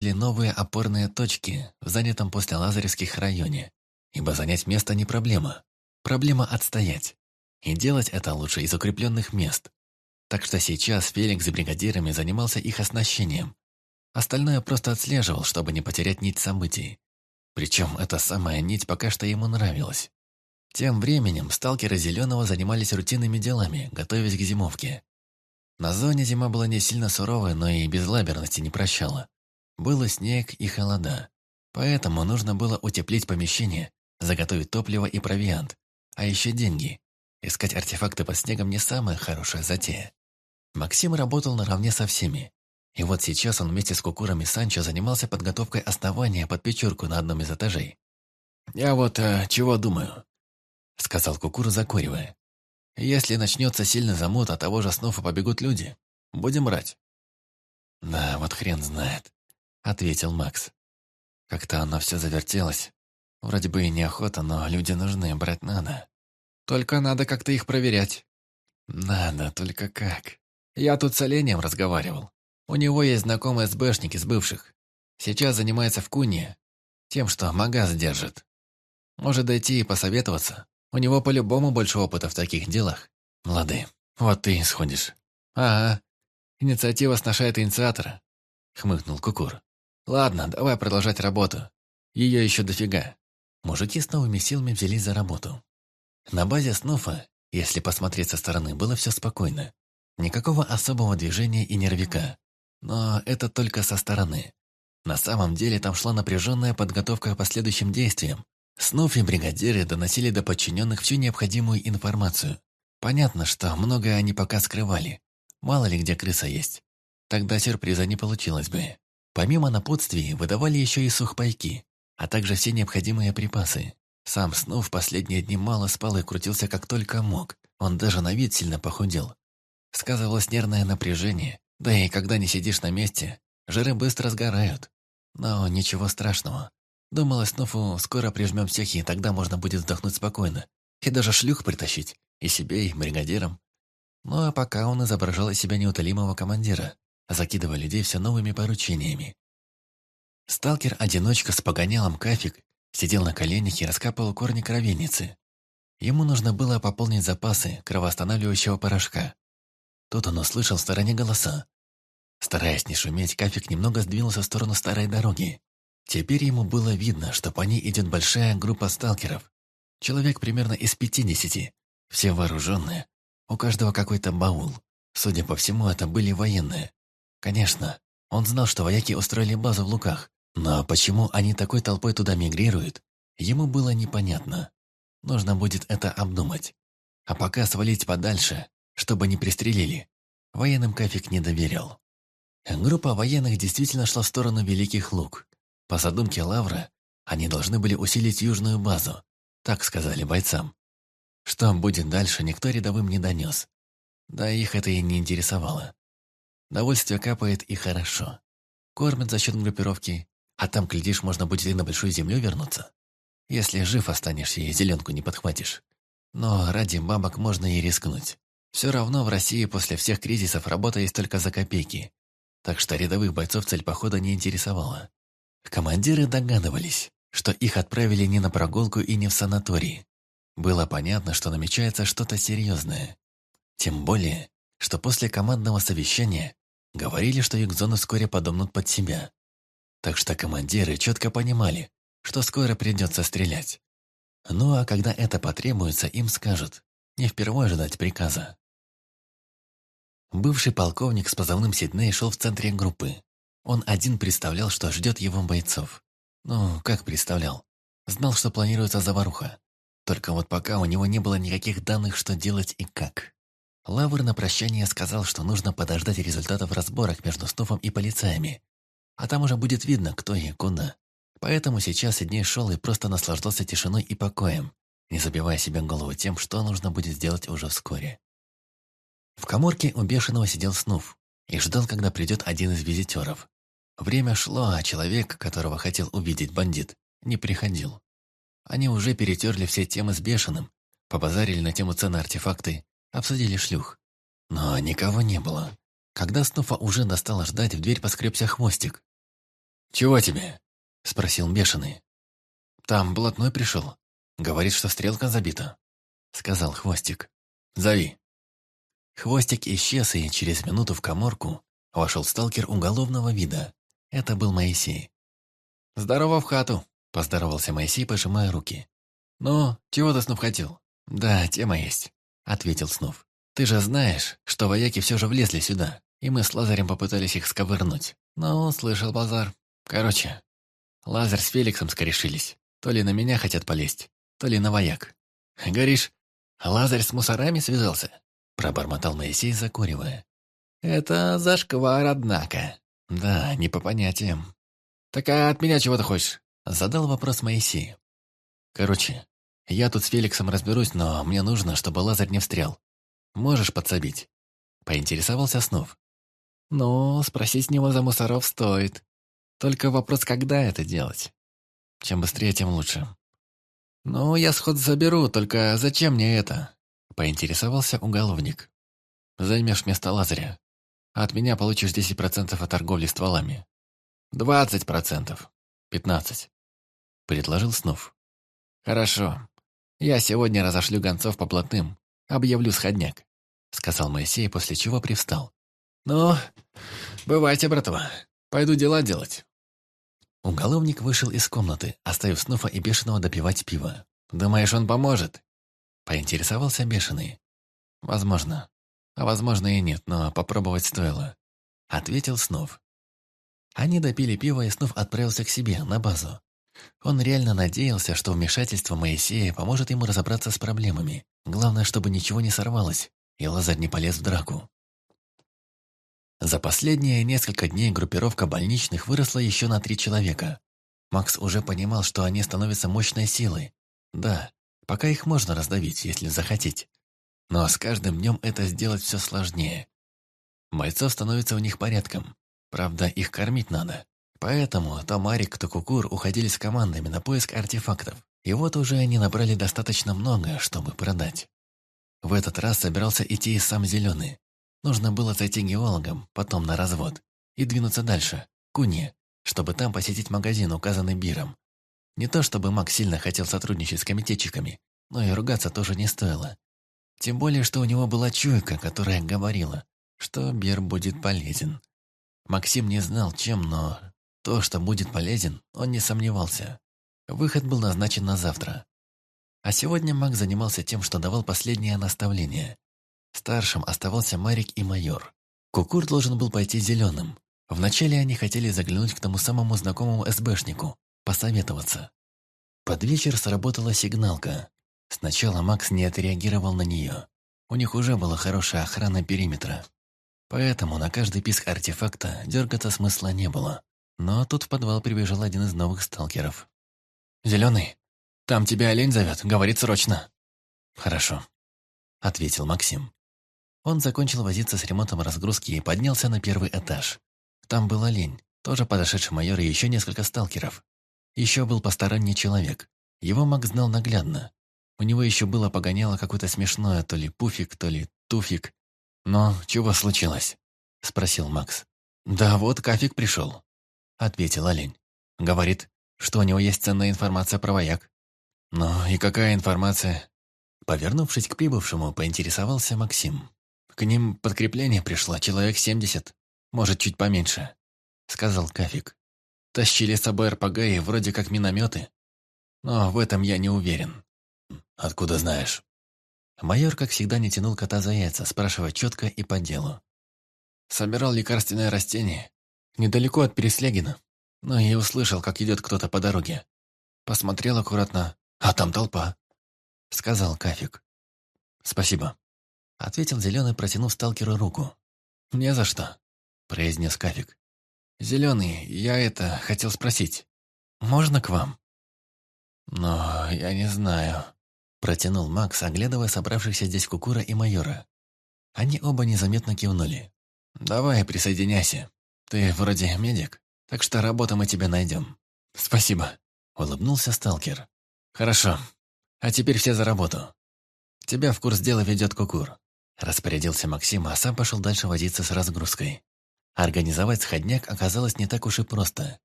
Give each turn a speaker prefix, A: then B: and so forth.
A: новые опорные точки в занятом после Лазаревских районе, ибо занять место не проблема. Проблема отстоять. И делать это лучше из укрепленных мест. Так что сейчас Феликс с бригадирами занимался их оснащением. Остальное просто отслеживал, чтобы не потерять нить событий. Причем эта самая нить пока что ему нравилась. Тем временем сталкеры Зеленого занимались рутинными делами, готовясь к зимовке. На зоне зима была не сильно суровая, но и безлаберности не прощала. Было снег и холода. Поэтому нужно было утеплить помещение, заготовить топливо и провиант, а еще деньги. Искать артефакты под снегом не самая хорошая затея. Максим работал наравне со всеми. И вот сейчас он вместе с Кукуром и Санчо занимался подготовкой основания под печурку на одном из этажей. «Я вот э, чего думаю», — сказал Кукур, закуривая. «Если начнется сильный замут, от того же снова побегут люди. Будем брать». «Да, вот хрен знает», — ответил Макс. Как-то оно все завертелось. Вроде бы и неохота, но люди нужны, брать надо. Только надо как-то их проверять. Надо, только как. Я тут с оленем разговаривал. У него есть знакомые СБшники с бывших. Сейчас занимается в Куне, тем, что магаз держит. Может дойти и посоветоваться. У него по-любому больше опыта в таких делах. Лады, вот ты сходишь. Ага, инициатива сношает инициатора, хмыкнул Кукур. Ладно, давай продолжать работу. Ее еще дофига. Мужики с новыми силами взялись за работу. На базе Снуфа, если посмотреть со стороны, было все спокойно. Никакого особого движения и нервика. Но это только со стороны. На самом деле там шла напряженная подготовка к последующим действиям. Снуф и бригадиры доносили до подчиненных всю необходимую информацию. Понятно, что многое они пока скрывали. Мало ли где крыса есть. Тогда сюрприза не получилось бы. Помимо напутствий, выдавали еще и сухпайки, а также все необходимые припасы. Сам Снув последние дни мало спал и крутился как только мог. Он даже на вид сильно похудел. Сказывалось нервное напряжение, да и когда не сидишь на месте, жиры быстро сгорают. Но ничего страшного. Думалось, Нофу скоро прижмем всех, и тогда можно будет вздохнуть спокойно. И даже шлюх притащить. И себе, и бригадирам. Ну а пока он изображал из себя неутолимого командира, закидывая людей все новыми поручениями. Сталкер-одиночка с погонялом Кафик сидел на коленях и раскапывал корни кровельницы. Ему нужно было пополнить запасы кровоостанавливающего порошка. Тут он услышал в стороне голоса. Стараясь не шуметь, Кафик немного сдвинулся в сторону старой дороги. Теперь ему было видно, что по ней идет большая группа сталкеров. Человек примерно из пятидесяти. Все вооруженные. У каждого какой-то баул. Судя по всему, это были военные. Конечно, он знал, что вояки устроили базу в Луках. Но почему они такой толпой туда мигрируют, ему было непонятно. Нужно будет это обдумать. А пока свалить подальше, чтобы не пристрелили. Военным Кафик не доверял. Группа военных действительно шла в сторону Великих Луг. По задумке Лавра, они должны были усилить южную базу, так сказали бойцам. Что будет дальше, никто рядовым не донес. Да их это и не интересовало. Довольствие капает и хорошо. Кормят за счет группировки, а там, глядишь, можно будет и на большую землю вернуться. Если жив останешься и зеленку не подхватишь. Но ради бабок можно и рискнуть. Все равно в России после всех кризисов работа есть только за копейки. Так что рядовых бойцов цель похода не интересовала. Командиры догадывались, что их отправили не на прогулку и не в санаторий. Было понятно, что намечается что-то серьезное. Тем более, что после командного совещания говорили, что их зону вскоре подомнут под себя. Так что командиры четко понимали, что скоро придется стрелять. Ну а когда это потребуется, им скажут, не впервые ждать приказа. Бывший полковник с позывным Сидней шел в центре группы. Он один представлял, что ждет его бойцов. Ну, как представлял? Знал, что планируется заваруха. Только вот пока у него не было никаких данных, что делать и как. Лавр на прощание сказал, что нужно подождать результатов разборок между Снофом и полицаями. А там уже будет видно, кто и куда. Поэтому сейчас Сидней шел и просто наслаждался тишиной и покоем, не забивая себе голову тем, что нужно будет сделать уже вскоре. В коморке у бешеного сидел Снув и ждал, когда придет один из визитеров. Время шло, а человек, которого хотел увидеть бандит, не приходил. Они уже перетерли все темы с бешеным, побазарили на тему цены артефакты, обсудили шлюх. Но никого не было. Когда Снуфа уже достало ждать, в дверь поскребся хвостик. «Чего тебе?» — спросил бешеный. «Там блатной пришел. Говорит, что стрелка забита», — сказал Хвостик. «Зови». Хвостик исчез, и через минуту в коморку вошел сталкер уголовного вида. Это был Моисей. «Здорово в хату», — поздоровался Моисей, пожимая руки. «Ну, чего ты, Снув, хотел?» «Да, тема есть», — ответил Снув. «Ты же знаешь, что вояки все же влезли сюда, и мы с Лазарем попытались их сковырнуть. Ну, слышал базар. Короче, Лазарь с Феликсом скорешились. То ли на меня хотят полезть, то ли на вояк. Говоришь, Лазарь с мусорами связался? Пробормотал Моисей, закуривая. Это зашквар, однако. Да, не по понятиям. Так а от меня чего ты хочешь? Задал вопрос Моисей. Короче, я тут с Феликсом разберусь, но мне нужно, чтобы Лазарь не встрял. Можешь подсобить? Поинтересовался Снов. Ну, спросить с него за мусоров стоит. Только вопрос, когда это делать. Чем быстрее, тем лучше. «Ну, я сход заберу, только зачем мне это?» Поинтересовался уголовник. «Займешь место Лазаря. От меня получишь 10% от торговли стволами». «20%. 15%. Предложил Снув. «Хорошо. Я сегодня разошлю гонцов по плотным. Объявлю сходняк», — сказал Моисей, после чего привстал. «Ну, бывайте, братва. Пойду дела делать». Уголовник вышел из комнаты, оставив Снуфа и Бешеного допивать пиво. «Думаешь, он поможет?» Поинтересовался Бешеный. «Возможно. А возможно и нет, но попробовать стоило», — ответил Снув. Они допили пиво, и Снув отправился к себе, на базу. Он реально надеялся, что вмешательство Моисея поможет ему разобраться с проблемами. Главное, чтобы ничего не сорвалось, и Лазарь не полез в драку. За последние несколько дней группировка больничных выросла еще на три человека. Макс уже понимал, что они становятся мощной силой. Да, пока их можно раздавить, если захотеть. Но с каждым днем это сделать все сложнее. Бойцов становится у них порядком. Правда, их кормить надо. Поэтому то Марик, то Кукур уходили с командами на поиск артефактов. И вот уже они набрали достаточно много, чтобы продать. В этот раз собирался идти и сам Зеленый. Нужно было зайти геологом, потом на развод, и двинуться дальше, к Уне, чтобы там посетить магазин, указанный Биром. Не то чтобы Мак сильно хотел сотрудничать с комитетчиками, но и ругаться тоже не стоило. Тем более, что у него была чуйка, которая говорила, что Бир будет полезен. Максим не знал, чем, но то, что будет полезен, он не сомневался. Выход был назначен на завтра. А сегодня Мак занимался тем, что давал последнее наставление. Старшим оставался Марик и майор. Кукур должен был пойти зеленым. Вначале они хотели заглянуть к тому самому знакомому СБшнику, посоветоваться. Под вечер сработала сигналка. Сначала Макс не отреагировал на нее. У них уже была хорошая охрана периметра. Поэтому на каждый писк артефакта дергаться смысла не было. Но тут в подвал прибежал один из новых сталкеров. «Зеленый, там тебя олень зовет, говорит срочно». «Хорошо», — ответил Максим. Он закончил возиться с ремонтом разгрузки и поднялся на первый этаж. Там был олень, тоже подошедший майор и еще несколько сталкеров. Еще был посторонний человек. Его Макс знал наглядно. У него еще было погоняло какое-то смешное, то ли пуфик, то ли туфик. «Но чего случилось?» – спросил Макс. «Да вот Кафик пришел», – ответил олень. «Говорит, что у него есть ценная информация про вояк». «Ну и какая информация?» Повернувшись к прибывшему, поинтересовался Максим. К ним подкрепление пришло, человек семьдесят, может, чуть поменьше», — сказал Кафик. «Тащили с собой РПГ и вроде как минометы. Но в этом я не уверен». «Откуда знаешь?» Майор, как всегда, не тянул кота за яйца, спрашивая четко и по делу. Собирал лекарственное растение недалеко от Переслегина, но и услышал, как идет кто-то по дороге. Посмотрел аккуратно, а там толпа, — сказал Кафик. «Спасибо», — ответил Зеленый, протянув сталкеру руку. «Не за что», — произнес Кафик. «Зеленый, я это, хотел спросить. Можно к вам?» «Но я не знаю», — протянул Макс, оглядывая собравшихся здесь Кукура и Майора. Они оба незаметно кивнули. «Давай, присоединяйся. Ты вроде медик, так что работу мы тебе найдем». «Спасибо», — улыбнулся сталкер. «Хорошо. А теперь все за работу. Тебя в курс дела ведет Кукур. Распорядился Максим, а сам пошел дальше возиться с разгрузкой. Организовать сходняк оказалось не так уж и просто.